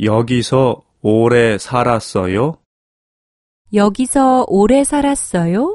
여기서 오래 살았어요? 여기서 오래 살았어요?